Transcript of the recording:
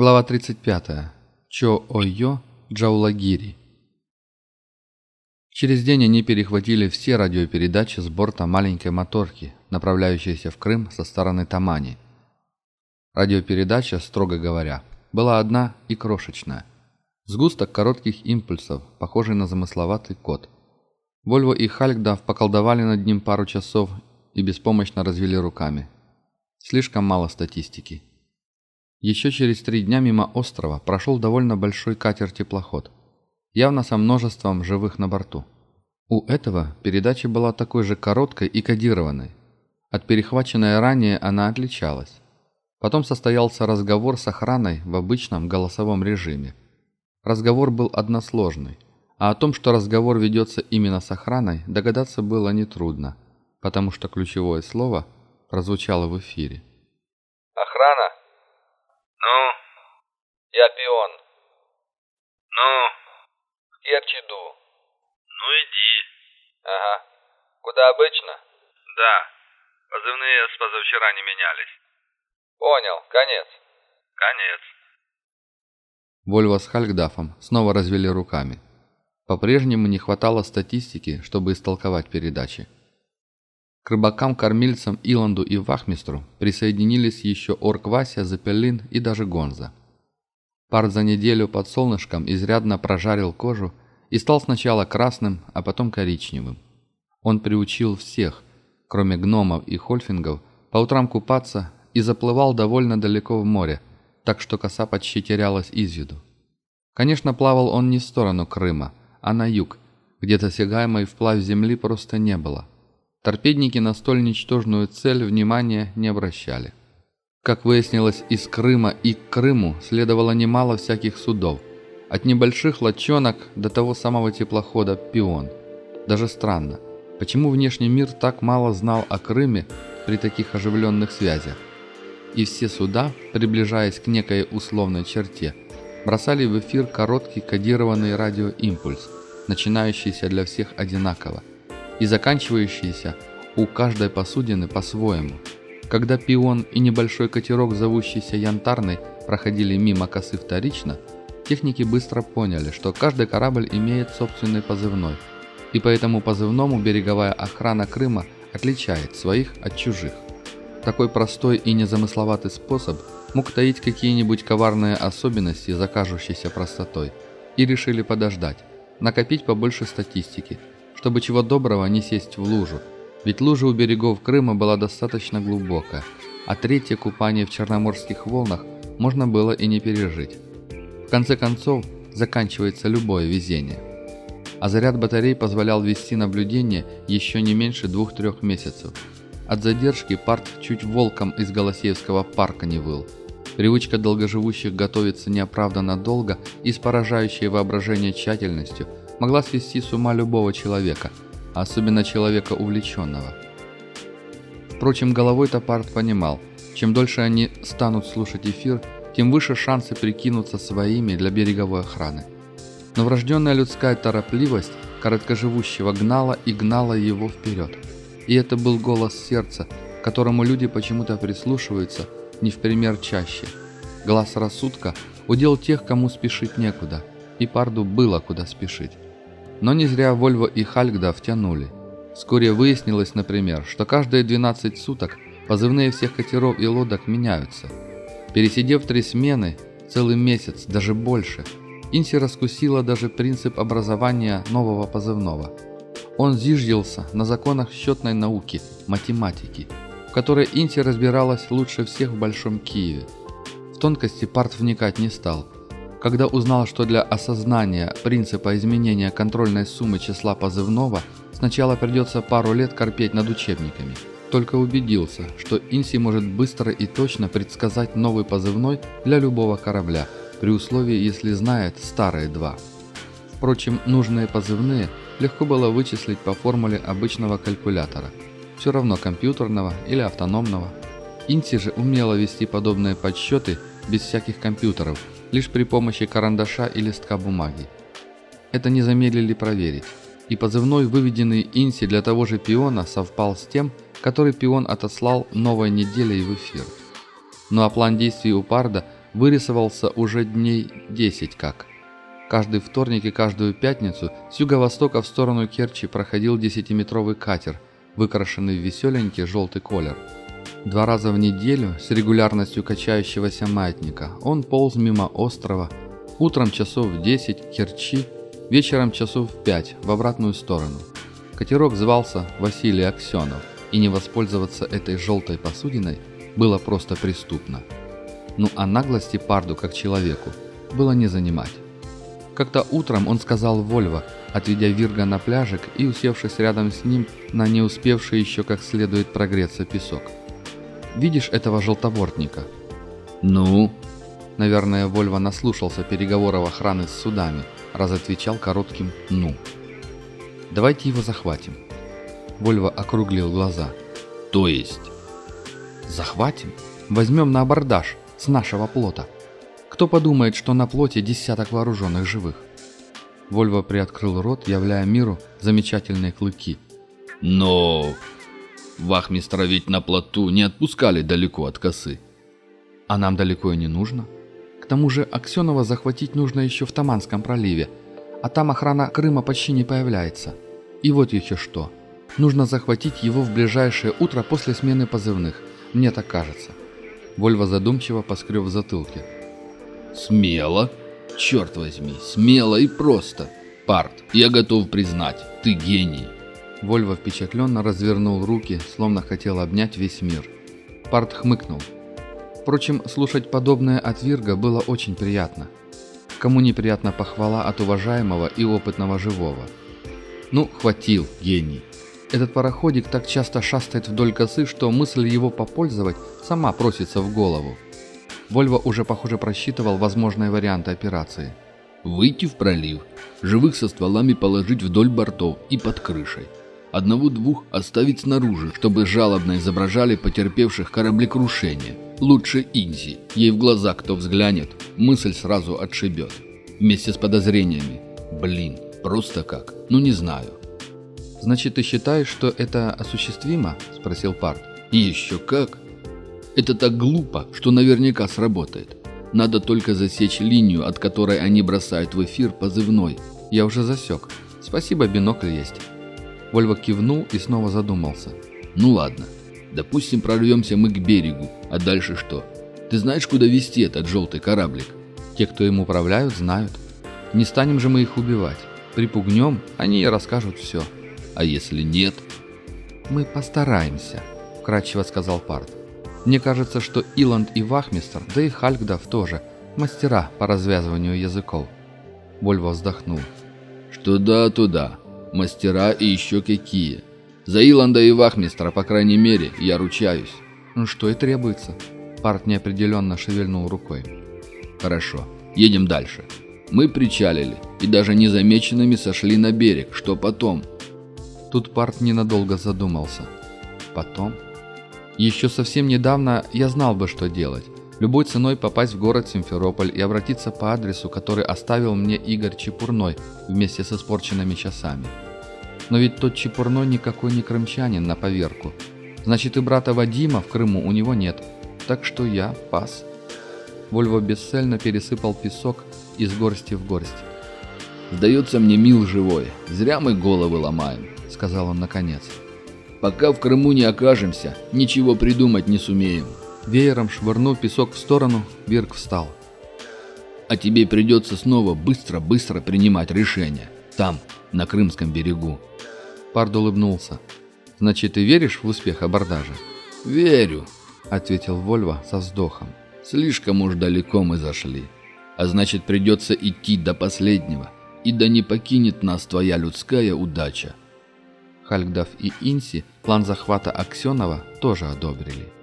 Глава 35. Чо-Ойо Джаулагири. Через день они перехватили все радиопередачи с борта маленькой моторки, направляющейся в Крым со стороны Тамани. Радиопередача, строго говоря, была одна и крошечная. Сгусток коротких импульсов, похожий на замысловатый код. Вольво и Хальгдав поколдовали над ним пару часов и беспомощно развели руками. Слишком мало статистики. Еще через три дня мимо острова прошел довольно большой катер-теплоход, явно со множеством живых на борту. У этого передача была такой же короткой и кодированной. От перехваченной ранее она отличалась. Потом состоялся разговор с охраной в обычном голосовом режиме. Разговор был односложный, а о том, что разговор ведется именно с охраной, догадаться было нетрудно, потому что ключевое слово прозвучало в эфире. «Охрана, ну? Я пион. Ну? В Керчиду. Ну иди. Ага. Куда обычно? Да. Позывные с позавчера не менялись. Понял. Конец. Конец. Вольво с Хальгдафом снова развели руками. По-прежнему не хватало статистики, чтобы истолковать передачи. К рыбакам-кормильцам Иланду и Вахмистру присоединились еще Орк Вася, Запелин и даже Гонза. Пар за неделю под солнышком изрядно прожарил кожу и стал сначала красным, а потом коричневым. Он приучил всех, кроме гномов и хольфингов, по утрам купаться и заплывал довольно далеко в море, так что коса почти терялась из виду. Конечно, плавал он не в сторону Крыма, а на юг, где досягаемой вплавь земли просто не было – Торпедники на столь ничтожную цель внимания не обращали. Как выяснилось, из Крыма и к Крыму следовало немало всяких судов, от небольших лодчонок до того самого теплохода «Пион». Даже странно, почему внешний мир так мало знал о Крыме при таких оживленных связях. И все суда, приближаясь к некой условной черте, бросали в эфир короткий кодированный радиоимпульс, начинающийся для всех одинаково – и заканчивающиеся у каждой посудины по-своему. Когда пион и небольшой катерок, зовущийся Янтарный, проходили мимо косы вторично, техники быстро поняли, что каждый корабль имеет собственный позывной, и по этому позывному береговая охрана Крыма отличает своих от чужих. Такой простой и незамысловатый способ мог таить какие-нибудь коварные особенности за кажущейся простотой. И решили подождать, накопить побольше статистики – чтобы чего доброго не сесть в лужу, ведь лужа у берегов Крыма была достаточно глубокая, а третье купание в черноморских волнах можно было и не пережить. В конце концов, заканчивается любое везение. А заряд батарей позволял вести наблюдение еще не меньше двух-трех месяцев. От задержки парт чуть волком из Голосеевского парка не выл. Привычка долгоживущих готовиться неоправданно долго и с поражающей воображение тщательностью – могла свести с ума любого человека, особенно человека увлеченного. Впрочем, головой Топарт понимал, чем дольше они станут слушать эфир, тем выше шансы прикинуться своими для береговой охраны. Но врожденная людская торопливость короткоживущего гнала и гнала его вперед. И это был голос сердца, которому люди почему-то прислушиваются не в пример чаще. Глаз рассудка удел тех, кому спешить некуда, и Парду было куда спешить. Но не зря Вольво и Хальгда втянули. Вскоре выяснилось, например, что каждые 12 суток позывные всех катеров и лодок меняются. Пересидев три смены, целый месяц, даже больше, Инси раскусила даже принцип образования нового позывного. Он зиждился на законах счетной науки, математики, в которой Инси разбиралась лучше всех в Большом Киеве. В тонкости Парт вникать не стал – когда узнал, что для осознания принципа изменения контрольной суммы числа позывного сначала придется пару лет корпеть над учебниками, только убедился, что Инси может быстро и точно предсказать новый позывной для любого корабля, при условии, если знает старые два. Впрочем, нужные позывные легко было вычислить по формуле обычного калькулятора, все равно компьютерного или автономного. Инси же умела вести подобные подсчеты без всяких компьютеров – лишь при помощи карандаша и листка бумаги. Это не замедлили проверить, и позывной, выведенный Инси для того же пиона, совпал с тем, который пион отослал новой неделей в эфир. Ну а план действий у Парда вырисовался уже дней 10 как. Каждый вторник и каждую пятницу с юго-востока в сторону Керчи проходил десятиметровый катер, выкрашенный в веселенький желтый колер. Два раза в неделю с регулярностью качающегося маятника он полз мимо острова, утром часов в 10 Керчи, вечером часов в 5 в обратную сторону. Катерок звался Василий Аксенов, и не воспользоваться этой желтой посудиной было просто преступно. Ну а наглости Парду как человеку было не занимать. Как-то утром он сказал Вольво, отведя Вирга на пляжик и усевшись рядом с ним на не успевший еще как следует прогреться песок. «Видишь этого желтобортника?» «Ну?» Наверное, Вольво наслушался переговоров охраны с судами, раз отвечал коротким «ну». «Давайте его захватим». Вольво округлил глаза. «То есть?» «Захватим? Возьмем на абордаж с нашего плота». Кто подумает, что на плоте десяток вооруженных живых? Вольво приоткрыл рот, являя миру замечательные клыки. Но... Вахмистра ведь на плоту не отпускали далеко от косы. А нам далеко и не нужно. К тому же Аксенова захватить нужно еще в Таманском проливе, а там охрана Крыма почти не появляется. И вот еще что. Нужно захватить его в ближайшее утро после смены позывных. Мне так кажется. Вольво задумчиво поскреб в затылке. Смело. Черт возьми, смело и просто. Парт, я готов признать, ты гений. Вольво впечатленно развернул руки, словно хотел обнять весь мир. Парт хмыкнул. Впрочем, слушать подобное от Вирга было очень приятно. Кому неприятна похвала от уважаемого и опытного живого. Ну, хватил, гений. Этот пароходик так часто шастает вдоль косы, что мысль его попользовать сама просится в голову. Вольво уже, похоже, просчитывал возможные варианты операции. Выйти в пролив, живых со стволами положить вдоль бортов и под крышей. Одного-двух оставить снаружи, чтобы жалобно изображали потерпевших кораблекрушение. Лучше Инзи. Ей в глаза кто взглянет, мысль сразу отшибет. Вместе с подозрениями. Блин, просто как? Ну не знаю. «Значит, ты считаешь, что это осуществимо?» – спросил Парт. «И еще как!» Это так глупо, что наверняка сработает. Надо только засечь линию, от которой они бросают в эфир позывной. Я уже засек. Спасибо, бинокль есть. Вольво кивнул и снова задумался. Ну ладно. Допустим, прорвемся мы к берегу. А дальше что? Ты знаешь, куда вести этот желтый кораблик? Те, кто им управляют, знают. Не станем же мы их убивать. Припугнем, они и расскажут все. А если нет? Мы постараемся, вкратчиво сказал Парт. Мне кажется, что Иланд и Вахмистр, да и Халькдав тоже, мастера по развязыванию языков. Вольво вздохнул. Что да, то да. Мастера и еще какие. За Иланда и Вахмистра, по крайней мере, я ручаюсь. Ну что и требуется. Парт неопределенно шевельнул рукой. Хорошо, едем дальше. Мы причалили и даже незамеченными сошли на берег. Что потом? Тут Парт ненадолго задумался. Потом? Еще совсем недавно я знал бы, что делать. Любой ценой попасть в город Симферополь и обратиться по адресу, который оставил мне Игорь Чепурной вместе с испорченными часами. Но ведь тот Чепурной никакой не крымчанин на поверку. Значит и брата Вадима в Крыму у него нет. Так что я пас. Вольво бесцельно пересыпал песок из горсти в горсть. «Сдается мне мил живой. Зря мы головы ломаем», — сказал он наконец. Пока в Крыму не окажемся, ничего придумать не сумеем. Веером швырнув песок в сторону, Вирк встал. А тебе придется снова быстро-быстро принимать решения. Там, на Крымском берегу. Пард улыбнулся. Значит, ты веришь в успех абордажа? Верю, ответил Вольво со вздохом. Слишком уж далеко мы зашли. А значит, придется идти до последнего. И да не покинет нас твоя людская удача. Халькдав и Инси план захвата Аксенова тоже одобрили.